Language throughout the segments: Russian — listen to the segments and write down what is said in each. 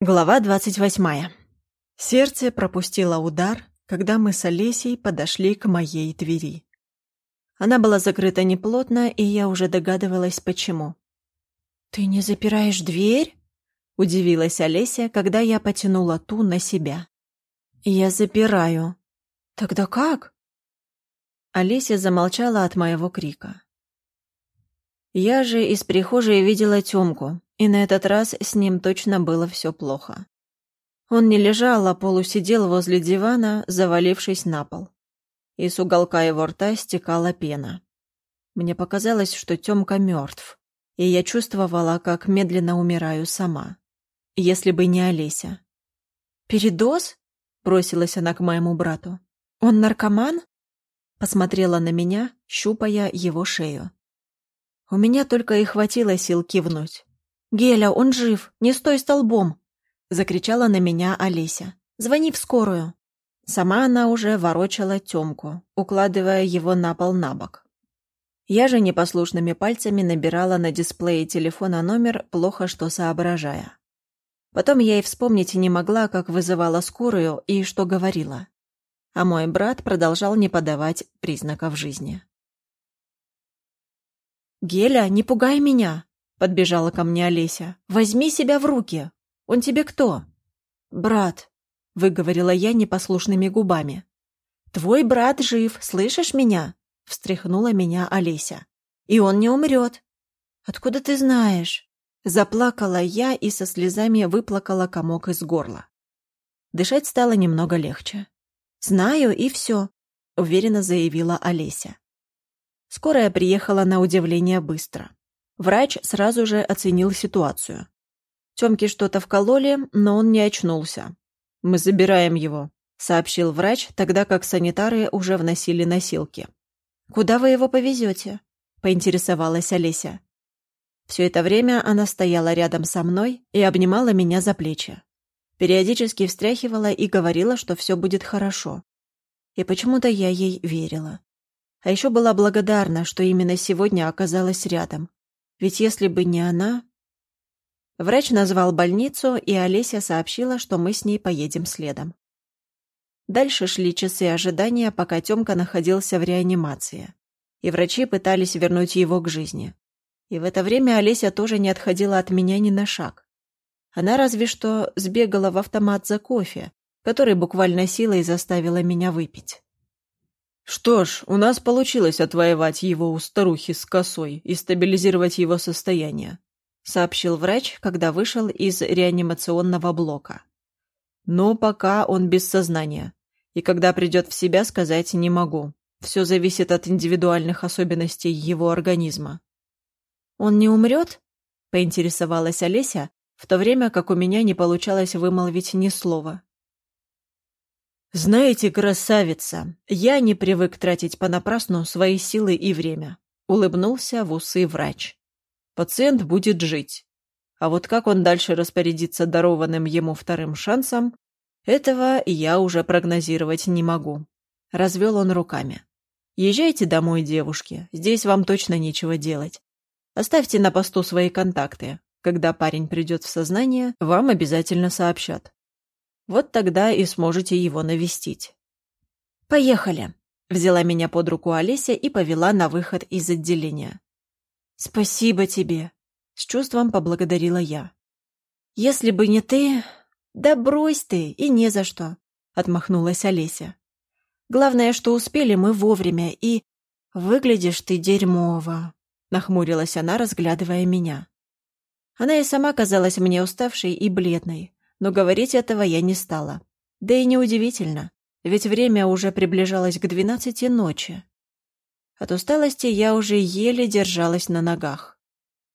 Глава двадцать восьмая. Сердце пропустило удар, когда мы с Олесей подошли к моей двери. Она была закрыта неплотно, и я уже догадывалась, почему. «Ты не запираешь дверь?» — удивилась Олеся, когда я потянула ту на себя. «Я запираю». «Тогда как?» Олеся замолчала от моего крика. Я же из прихожей видела Тёмку, и на этот раз с ним точно было все плохо. Он не лежал, а полусидел возле дивана, завалившись на пол. И с уголка его рта стекала пена. Мне показалось, что Тёмка мертв, и я чувствовала, как медленно умираю сама. Если бы не Олеся. «Передоз?» — бросилась она к моему брату. «Он наркоман?» Посмотрела на меня, щупая его шею. У меня только и хватило сил кивнуть. «Геля, он жив! Не стой столбом!» — закричала на меня Олеся. «Звони в скорую!» Сама она уже ворочала Тёмку, укладывая его на пол на бок. Я же непослушными пальцами набирала на дисплее телефона номер, плохо что соображая. Потом я и вспомнить не могла, как вызывала скорую и что говорила. А мой брат продолжал не подавать признаков жизни. «Геля, не пугай меня!» Подбежала ко мне Олеся. «Возьми себя в руки! Он тебе кто?» «Брат», — выговорила я непослушными губами. «Твой брат жив, слышишь меня?» — встряхнула меня Олеся. «И он не умрет». «Откуда ты знаешь?» Заплакала я и со слезами выплакала комок из горла. Дышать стало немного легче. «Знаю, и все», — уверенно заявила Олеся. Скорая приехала на удивление быстро. Врач сразу же оценил ситуацию. Тёмке что-то вкололи, но он не очнулся. «Мы забираем его», — сообщил врач, тогда как санитары уже вносили носилки. «Куда вы его повезете?» — поинтересовалась Олеся. Все это время она стояла рядом со мной и обнимала меня за плечи. Периодически встряхивала и говорила, что все будет хорошо. И почему-то я ей верила. А еще была благодарна, что именно сегодня оказалась рядом, ведь если бы не она... Врач назвал больницу, и Олеся сообщила, что мы с ней поедем следом. Дальше шли часы ожидания, пока Тёмка находился в реанимации, и врачи пытались вернуть его к жизни. И в это время Олеся тоже не отходила от меня ни на шаг. Она разве что сбегала в автомат за кофе, который буквально силой заставила меня выпить. Что ж, у нас получилось отвоевать его у старухи с косой и стабилизировать его состояние, сообщил врач, когда вышел из реанимационного блока. Но пока он без сознания, и когда придет в себя, сказать не могу. Все зависит от индивидуальных особенностей его организма. «Он не умрет?» — поинтересовалась Олеся, в то время как у меня не получалось вымолвить ни слова. «Знаете, красавица, я не привык тратить понапрасну свои силы и время», — улыбнулся в усы врач. «Пациент будет жить. А вот как он дальше распорядится дарованным ему вторым шансом, этого я уже прогнозировать не могу». Развел он руками. «Езжайте домой, девушки, здесь вам точно нечего делать. Оставьте на посту свои контакты. Когда парень придет в сознание, вам обязательно сообщат. Вот тогда и сможете его навестить. «Поехали!» — взяла меня под руку Олеся и повела на выход из отделения. «Спасибо тебе!» — с чувством поблагодарила я. «Если бы не ты...» «Да брось ты, и не за что!» — отмахнулась Олеся. «Главное, что успели мы вовремя, и...» «Выглядишь ты дерьмово!» — нахмурилась она, разглядывая меня. Она и сама казалась мне уставшей и бледной, но говорить этого я не стала. Да и неудивительно, ведь время уже приближалось к двенадцати ночи. От усталости я уже еле держалась на ногах.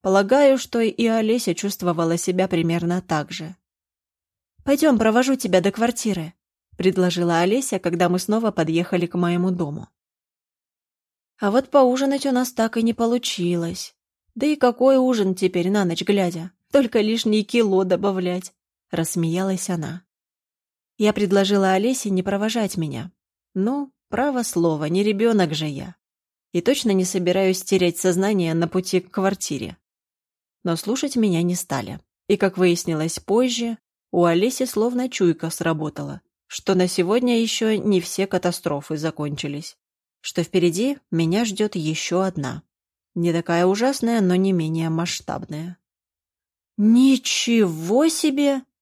Полагаю, что и Олеся чувствовала себя примерно так же. «Пойдем, провожу тебя до квартиры», — предложила Олеся, когда мы снова подъехали к моему дому. А вот поужинать у нас так и не получилось. Да и какой ужин теперь на ночь глядя? Только лишние кило добавлять рассмеялась она. Я предложила Олесе не провожать меня. Ну, право слово, не ребенок же я. И точно не собираюсь терять сознание на пути к квартире. Но слушать меня не стали. И, как выяснилось позже, У Олеси словно чуйка сработала, что на сегодня еще не все катастрофы закончились, что впереди меня ждет еще одна. Не такая ужасная, но не менее масштабная. «Ничего себе!» —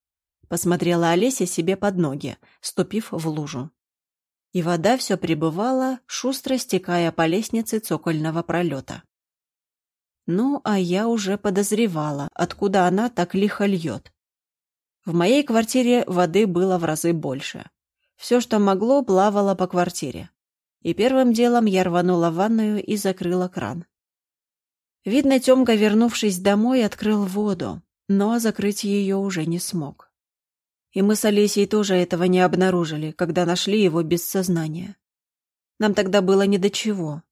посмотрела Олеся себе под ноги, ступив в лужу. И вода все пребывала, шустро стекая по лестнице цокольного пролета. Ну, а я уже подозревала, откуда она так лихо льет. В моей квартире воды было в разы больше. Все, что могло, плавало по квартире. И первым делом я рванула в ванную и закрыла кран. Видно, Тёмка, вернувшись домой, открыл воду, но закрыть ее уже не смог. И мы с Олесей тоже этого не обнаружили, когда нашли его без сознания. Нам тогда было не до чего.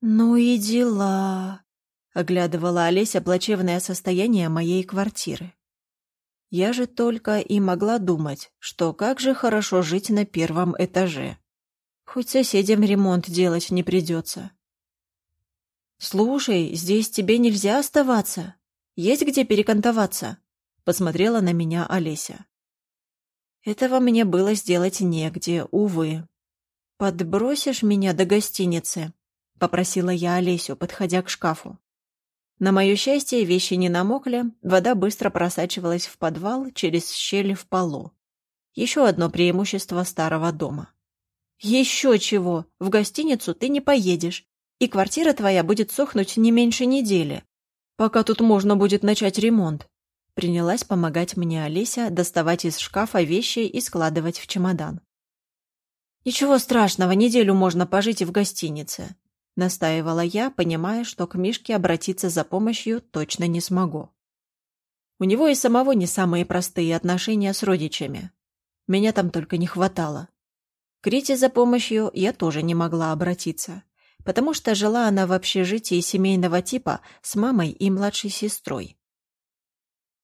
«Ну и дела», — оглядывала Олеся плачевное состояние моей квартиры. Я же только и могла думать, что как же хорошо жить на первом этаже. Хоть соседям ремонт делать не придется. «Слушай, здесь тебе нельзя оставаться. Есть где перекантоваться?» — посмотрела на меня Олеся. Этого мне было сделать негде, увы. «Подбросишь меня до гостиницы?» — попросила я Олесю, подходя к шкафу. На мое счастье, вещи не намокли, вода быстро просачивалась в подвал через щели в полу. Еще одно преимущество старого дома. «Еще чего! В гостиницу ты не поедешь и квартира твоя будет сохнуть не меньше недели, пока тут можно будет начать ремонт. Принялась помогать мне Олеся доставать из шкафа вещи и складывать в чемодан. «Ничего страшного, неделю можно пожить и в гостинице», — настаивала я, понимая, что к Мишке обратиться за помощью точно не смогу. У него и самого не самые простые отношения с родичами. Меня там только не хватало. К Рите за помощью я тоже не могла обратиться потому что жила она в общежитии семейного типа с мамой и младшей сестрой.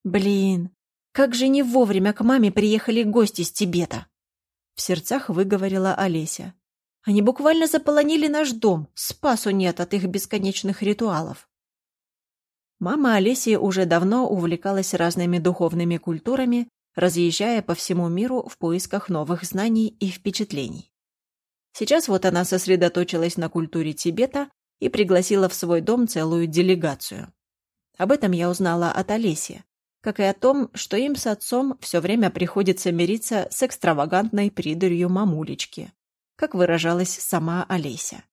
«Блин, как же не вовремя к маме приехали гости с Тибета!» В сердцах выговорила Олеся. «Они буквально заполонили наш дом, спасу нет от их бесконечных ритуалов». Мама Олеси уже давно увлекалась разными духовными культурами, разъезжая по всему миру в поисках новых знаний и впечатлений. Сейчас вот она сосредоточилась на культуре Тибета и пригласила в свой дом целую делегацию. Об этом я узнала от Олеси, как и о том, что им с отцом все время приходится мириться с экстравагантной придурью мамулечки, как выражалась сама Олеся.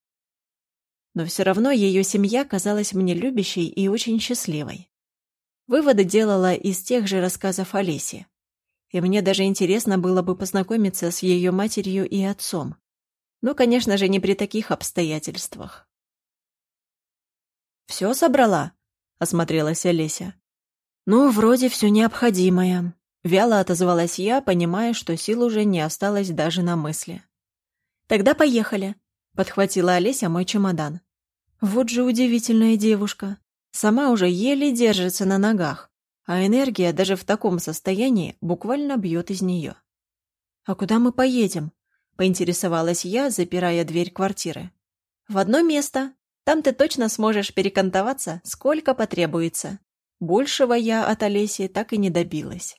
Но все равно ее семья казалась мне любящей и очень счастливой. Выводы делала из тех же рассказов Олеси. И мне даже интересно было бы познакомиться с ее матерью и отцом. Ну, конечно же, не при таких обстоятельствах. «Все собрала?» — осмотрелась Олеся. «Ну, вроде все необходимое», — вяло отозвалась я, понимая, что сил уже не осталось даже на мысли. «Тогда поехали», — подхватила Олеся мой чемодан. «Вот же удивительная девушка. Сама уже еле держится на ногах, а энергия даже в таком состоянии буквально бьет из нее». «А куда мы поедем?» — поинтересовалась я, запирая дверь квартиры. «В одно место. Там ты точно сможешь перекантоваться, сколько потребуется». Большего я от Олеси так и не добилась.